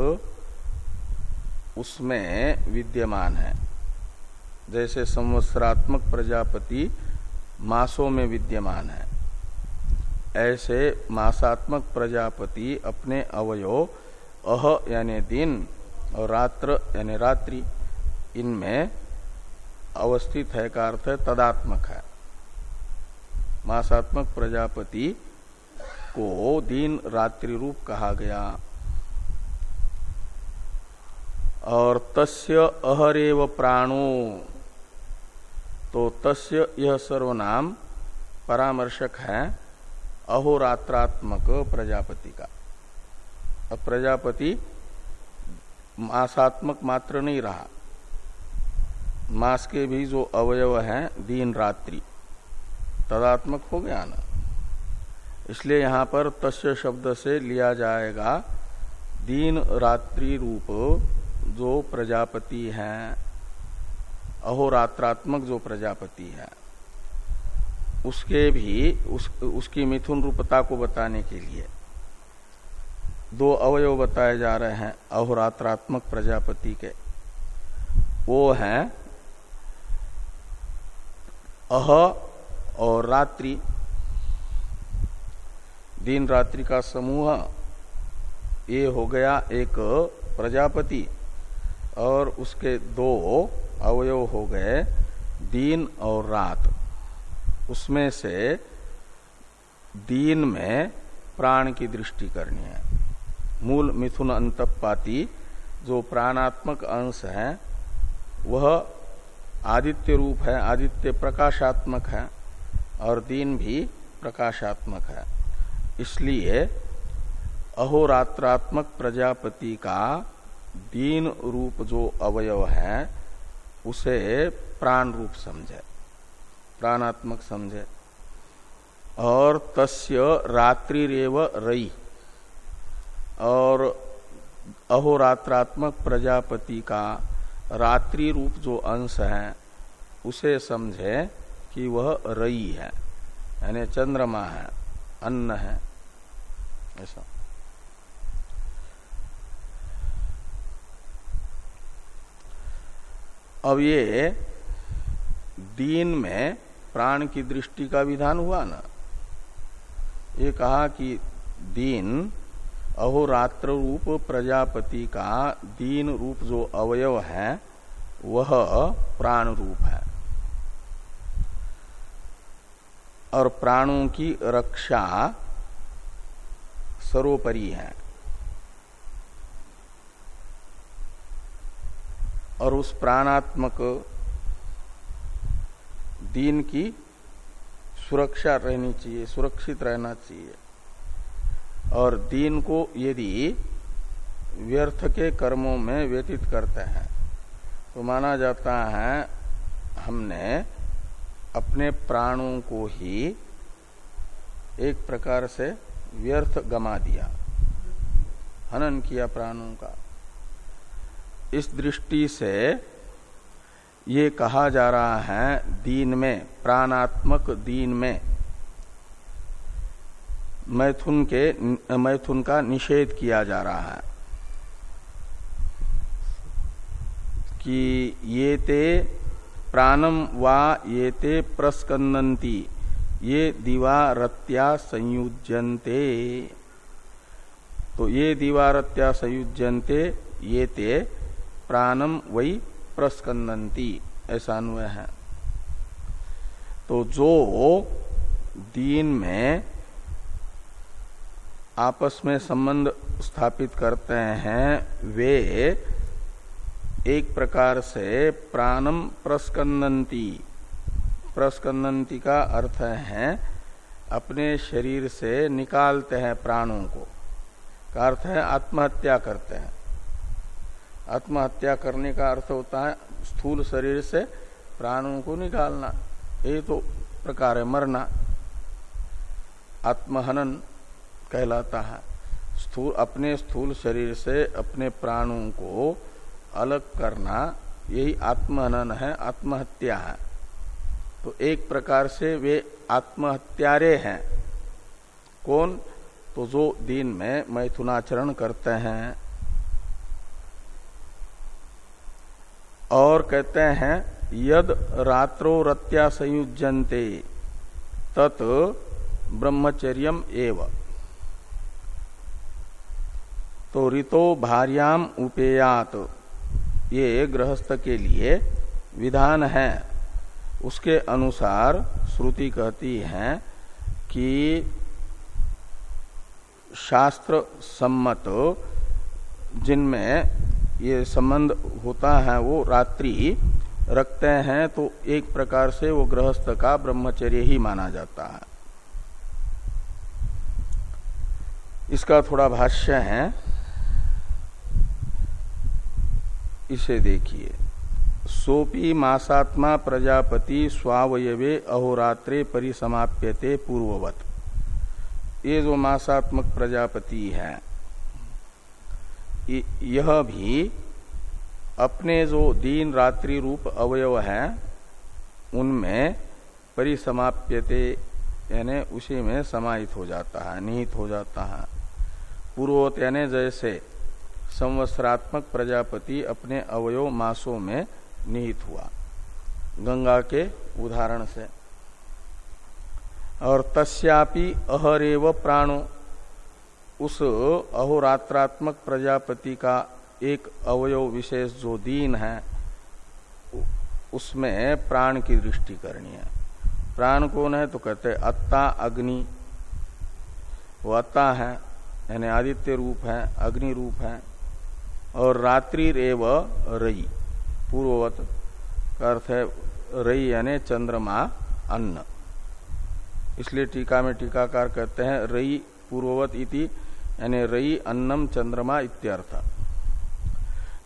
उसमें विद्यमान है। जैसे संवत्सरात्मक प्रजापति मासों में विद्यमान है। ऐसे मासात्मक प्रजापति अपने अवयव अह यानी दिन और रात्र यानी रात्रि, इनमें अवस्थित है का अर्थ है तदात्मक है। मासात्मक प्रजापति को दिन रात्रि रूप कहा गया। और तस्य अहरेव प्राणो तो तस्य यह सर्वनाम परामर्शक है अहोरात्रात्मक प्रजापति का। प्रजापति मासात्मक मात्र नहीं रहा। मास के भी जो अवयव हैं दिन रात्रि। तदात्मक हो गया ना? इसलिए यहाँ पर तस्य शब्द से लिया जाएगा दिन रात्रि रूप जो प्रजापति हैं अहोरात्रात्मक जो प्रजापति है। उसके भी उस, उसकी मिथुन रूपता को बताने के लिए। दो अवयव बताए जा रहे हैं अहोरात्रात्मक प्रजापति के। वो हैं अह और रात्रि, दिन रात्रि का समूह, ये हो गया एक प्रजापति और उसके दो अवयव हो गए दिन और रात। उसमें से दिन में प्राण की दृष्टि करनी है। मूल मिथुन अंतपाती जो प्राणात्मक अंश है, वह आदित्य रूप है, आदित्य प्रकाशात्मक है और दिन भी प्रकाशात्मक है। इसलिए अहोरात्रात्मक प्रजापति का दीन रूप जो अवयव है, उसे प्राण रूप समझे, प्राणात्मक समझे। और तस्य रात्रिरेव रई। और अहोरात्रात्मक प्रजापति का रात्रि रूप जो अंश है, उसे समझे कि वह रई है, यानी चंद्रमा है, अन्न है, ऐसा। अब ये दीन में प्राण की दृष्टि का विधान हुआ ना। ये कहा कि दीन अहोरात्र रूप प्रजापति का दीन रूप जो अवयव है, वह प्राण रूप है। और प्राणों की रक्षा सर्वोपरि है। और उस प्राणात्मक दीन की सुरक्षा रहनी चाहिए, सुरक्षित रहना चाहिए। और दीन को यदि व्यर्थ के कर्मों में व्यतीत करते हैं तो माना जाता है हमने अपने प्राणों को ही एक प्रकार से व्यर्थ गमा दिया, हनन किया प्राणों का। इस दृष्टि से ये कहा जा रहा है, दीन में, प्राणात्मक दीन में मैथुन के, मैथुन का निषेध किया जा रहा है कि ये ते प्राणम वा ये ते प्रस्कंदंती ये दिवारत्या संयुजनते तो ये दिवारत्या संयुजनते ये ते प्राणम वही प्रस्कंदंती ऐसा अन्वय है। तो जो दीन में आपस में संबंध स्थापित करते हैं, वे एक प्रकार से प्राणम प्रस्कंदंती प्रस्कंदंती का अर्थ है, अपने शरीर से निकालते हैं प्राणों को। का अर्थ है आत्महत्या करते हैं। आत्महत्या करने का अर्थ होता है स्थूल शरीर से प्राणों को निकालना। ये तो प्रकार है मरना। आत्महनन कहलाता है। स्थूल, अपने स्थूल शरीर से अपने प्राणों को अलग करना, यही आत्महनन है, आत्महत्या है। तो एक प्रकार से वे आत्महत्यारे हैं। कौन? तो जो दिन में मैथुनाचरण करते हैं। और कहते हैं, यद रात्रो रत्या संयुजनते तत् ब्रह्मचर्यम एव। तो ऋतो भार्याम उपेयात। ये गृहस्थ के लिए विधान है। उसके अनुसार श्रुति कहती है कि शास्त्र सम्मत, जिनमें ये संबंध होता है, वो रात्रि रखते हैं तो एक प्रकार से वो गृहस्थ का ब्रह्मचर्य ही माना जाता है। इसका थोड़ा भाष्य है। इसे देखिए। सोपी मासात्मा प्रजापति स्वावयवे अहोरात्रे परिसमाप्यते पूर्ववत। ये जो मासात्मक प्रजापति है यह भी अपने जो दिन रात्रि रूप अवयव है, उनमें परिसमाप्यते, यानी उसी में समाहित हो जाता है, निहित हो जाता है। पूर्वोत यानी जैसे संवत्सरात्मक प्रजापति अपने अवयव मासों में निहित हुआ। गंगा के उदाहरण से। और तस्यापि अहरेव प्राणो, उस अहोरात्रात्मक प्रजापति का एक अवयव विशेष जो दीन है, उसमें प्राण की दृष्टि करनी है। प्राण कौन है? तो कहते अत्ता, अग्नि। वो अत्ता है, यानी आदित्य रूप है, अग्नि रूप है। और रात्रि रेव रई। पूर्ववत का अर्थ है रई यानी चंद्रमा, अन्न। इसलिए टीका में टीकाकार कहते हैं, रई पूर्ववत इति, यानी रई अन्नम चंद्रमा इत्यर्थ।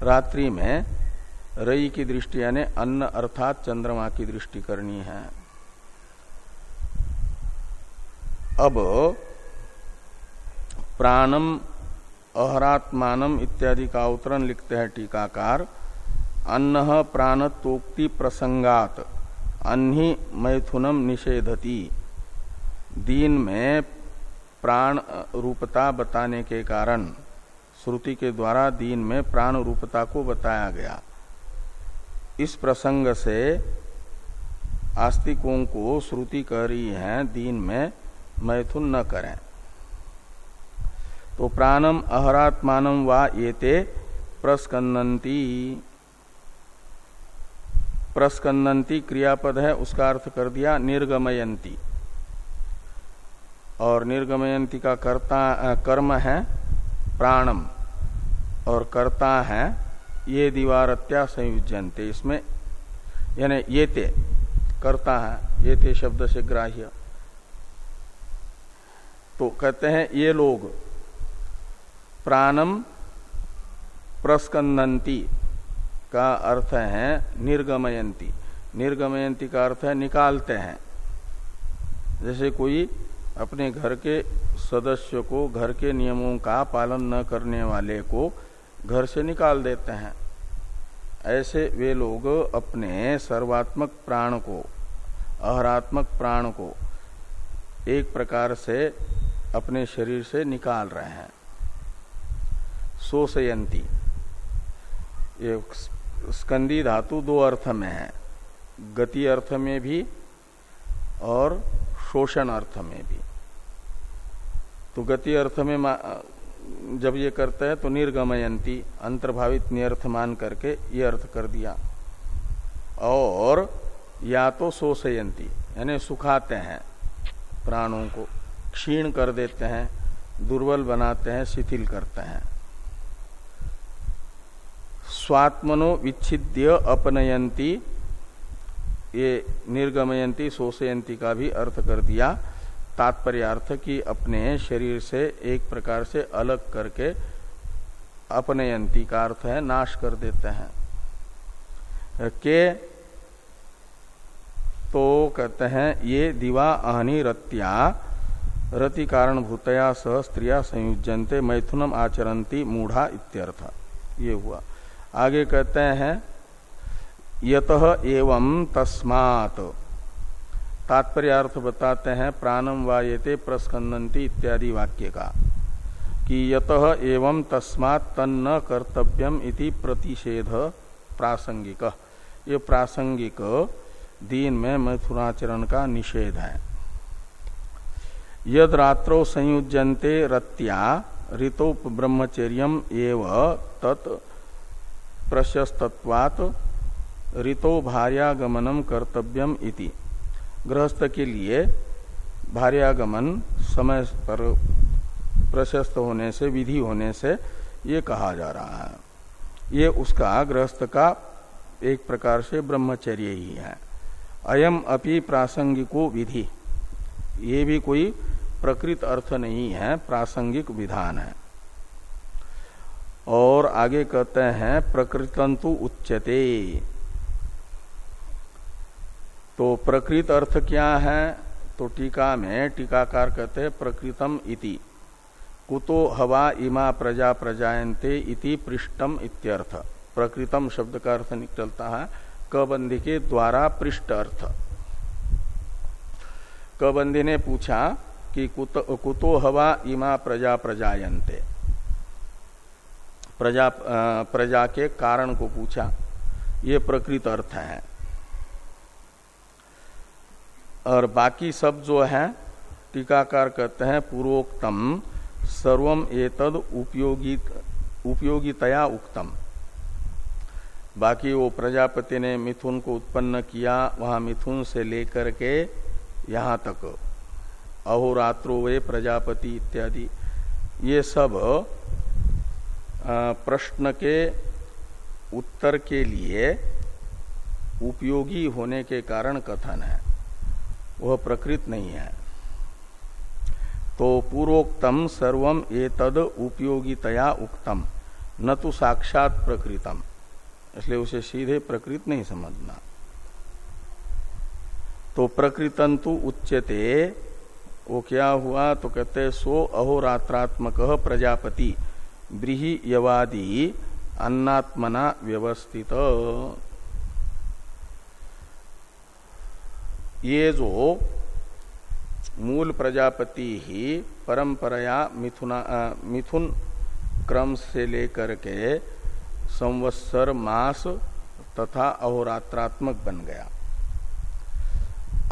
रात्रि में रई की दृष्टि यानी अन्न अर्थात चंद्रमा की दृष्टि करनी है। अब प्राणम अहरात्मानम इत्यादि का अवतरण लिखते हैं टीकाकार। अन्न प्राणतोक्ति प्रसंगात, अन्ही मैथुनम निषेधति। दीन में प्राण रूपता बताने के कारण, श्रुति के द्वारा दीन में प्राण रूपता को बताया गया। इस प्रसंग से आस्तिकों को श्रुति कह रही है, दीन में मैथुन न करें। तो प्राणम अहरात्मानम वा ये प्रस्कन्नती प्रस्कन्नती क्रियापद है, उसका अर्थ कर दिया निर्गमयंती और निर्गमयंती का कर्ता कर्म है प्राणम, और कर्ता है, ये दीवारत्या संयुजनते इसमें। यानी ये ते करता है ये ते शब्द से ग्राह्य। तो कहते हैं, ये लोग प्राणम प्रस्कंदंती का अर्थ है निर्गमयंती निर्गमयंती का अर्थ है निकालते हैं। जैसे कोई अपने घर के सदस्य को, घर के नियमों का पालन न करने वाले को घर से निकाल देते हैं। ऐसे वे लोग अपने सर्वात्मक प्राण को, अहरात्मक प्राण को एक प्रकार से अपने शरीर से निकाल रहे हैं। ये स्कंदी धातु दो अर्थ में है। गति अर्थ में भी और शोषण अर्थ में भी। तो गति अर्थ में जब ये करते हैं तो निर्गमयंती अंतर्भावित नियर्थ मान करके ये अर्थ कर दिया। और या तो शोषयंती यानी सुखाते हैं प्राणों को, क्षीण कर देते हैं, दुर्बल बनाते हैं, शिथिल करते हैं। स्वात्मनो विच्छिद्य अपनयंती ये निर्गमयंती शोषयंती का भी अर्थ कर दिया। तात्पर्य अर्थ की अपने शरीर से एक प्रकार से अलग करके अपनयंती का अर्थ है नाश कर देते हैं। के तो कहते हैं, ये दिवा अहनी रत्या। रति कारण भूतया सह स्त्रिया संयुजनते मैथुनम आचरंती मूढ़ा इत्यर्थ। ये हुआ। आगे कहते हैं, यत एवं तस्मात। तात्पर्य अर्थ बताते हैं प्राणम वायते प्रस्कंदंती इत्यादि वाक्य का, कि यत एवं तस्मात् तन्न कर्तव्यम इति प्रतिषेध प्रासंगिक। ये प्रासंगिक दीन में मथुराचरण का निषेध है। यद रात्रो संयुजनते रत्या, ऋतो ब्रह्मचर्य एव तत् प्रशस्तत्वात् ऋतो भार्यागमनम कर्तव्यम इति। गृहस्थ के लिए भार्यागमन समय पर प्रशस्त होने से, विधि होने से ये कहा जा रहा है। ये उसका गृहस्थ का एक प्रकार से ब्रह्मचर्य ही है। अयम अपि प्रासंगिको विधि। ये भी कोई प्रकृत अर्थ नहीं है, प्रासंगिक विधान है। और आगे कहते हैं प्रकृतंतु उच्चते तो प्रकृत अर्थ क्या है? तो टीका में टीकाकार कहते हैं प्रकृतम इति। कुतो हवा इमा प्रजा प्रजायन्ते इति पृष्ठम इत्यर्थ। प्रकृतम शब्द का अर्थ निकलता है कबंधी के द्वारा पृष्ठ अर्थ। कबंदी ने पूछा कि कुत, कुतो हवा इमा प्रजा प्रजायन्ते। प्रजा प्रजा के कारण को पूछा। ये प्रकृत अर्थ है। और बाकी सब जो है, टीकाकार कहते हैं, पूर्वोक्तम, सर्वम एतद उपयोगी उपयोगितया उक्तम। बाकी वो प्रजापति ने मिथुन को उत्पन्न किया, वहाँ मिथुन से लेकर के यहाँ तक। अहोरात्रो वे प्रजापति इत्यादि। ये सब प्रश्न के उत्तर के लिए उपयोगी होने के कारण कथन है। वह प्रकृत नहीं है। तो पूर्वोक्तम सर्वम एतद उपयोगितया उक्तम, न तो साक्षात प्रकृतम। इसलिए उसे सीधे प्रकृत नहीं समझना। तो प्रकृतंतु उच्यते, वो क्या हुआ? तो कहते सो अहोरात्रात्मक प्रजापति। ब्रीही यवादी अन्नात्मना व्यवस्थित। ये जो मूल प्रजापति ही परंपराया मिथुना मिथुन क्रम से लेकर के संवत्सर मास तथा अहोरात्रात्मक बन गया।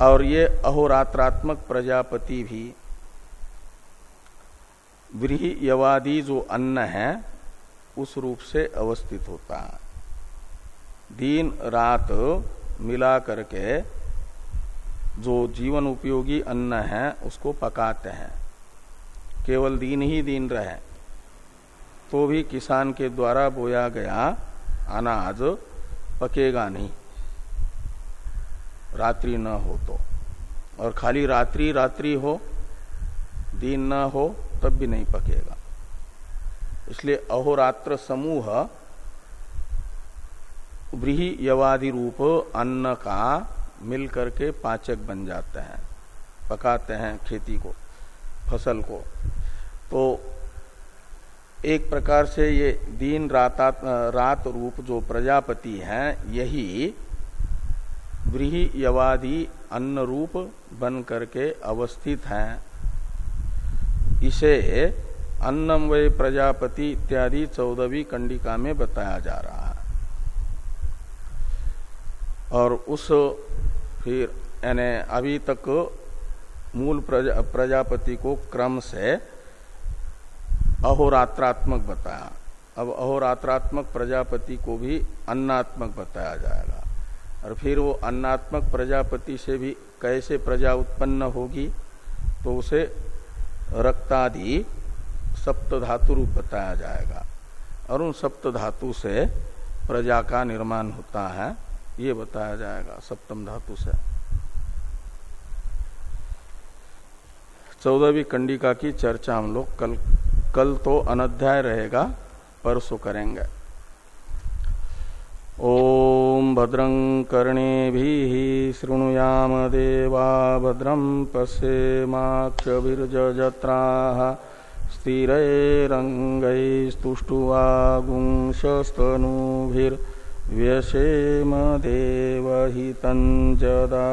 और ये अहोरात्रात्मक प्रजापति भी व्रीही यवादी जो अन्न है, उस रूप से अवस्थित होता है। दिन, रात मिला करके जो जीवन उपयोगी अन्न है, उसको पकाते हैं। केवल दिन ही दिन रहे। तो भी किसान के द्वारा बोया गया अनाज पकेगा नहीं। रात्रि न हो तो। और खाली रात्रि रात्रि हो, दिन न हो तब भी नहीं पकेगा। इसलिए अहोरात्र समूह, ब्रीही यवादि रूप, अन्न का मिल करके पाचक बन जाते हैं, पकाते हैं खेती को, फ़सल को। तो एक प्रकार से ये दिन, रात रात रूप जो प्रजापति हैं, यही ब्रीही यवादी अन्न रूप बन करके अवस्थित हैं। इसे अन्नम वे प्रजापति इत्यादि चौदहवीं कंडिका में बताया जा रहा है। और उस फिर यानी अभी तक मूल प्रजा, प्रजापति को क्रम से अहोरात्रात्मक बताया। अब अहोरात्रात्मक प्रजापति को भी अन्नात्मक बताया जाएगा। और फिर वो अन्नात्मक प्रजापति से भी कैसे प्रजा उत्पन्न होगी तो उसे रक्तादि सप्त धातु रूप बताया जाएगा। और उन सप्त धातु से प्रजा का निर्माण होता है, ये बताया जाएगा सप्तम धातु से। चौदहवीं कंडिका की चर्चा हम लोग कल कल तो अनध्याय रहेगा, परसों करेंगे। ओम भद्रं कर्णेभिः शृणुयाम देवा भद्रं पश्येमाक्षभिर्जत्राः स्थिरैरङ्गैस्तुष्टुवागुंशस्तनूभिर्व्यसेम देवहितं जदा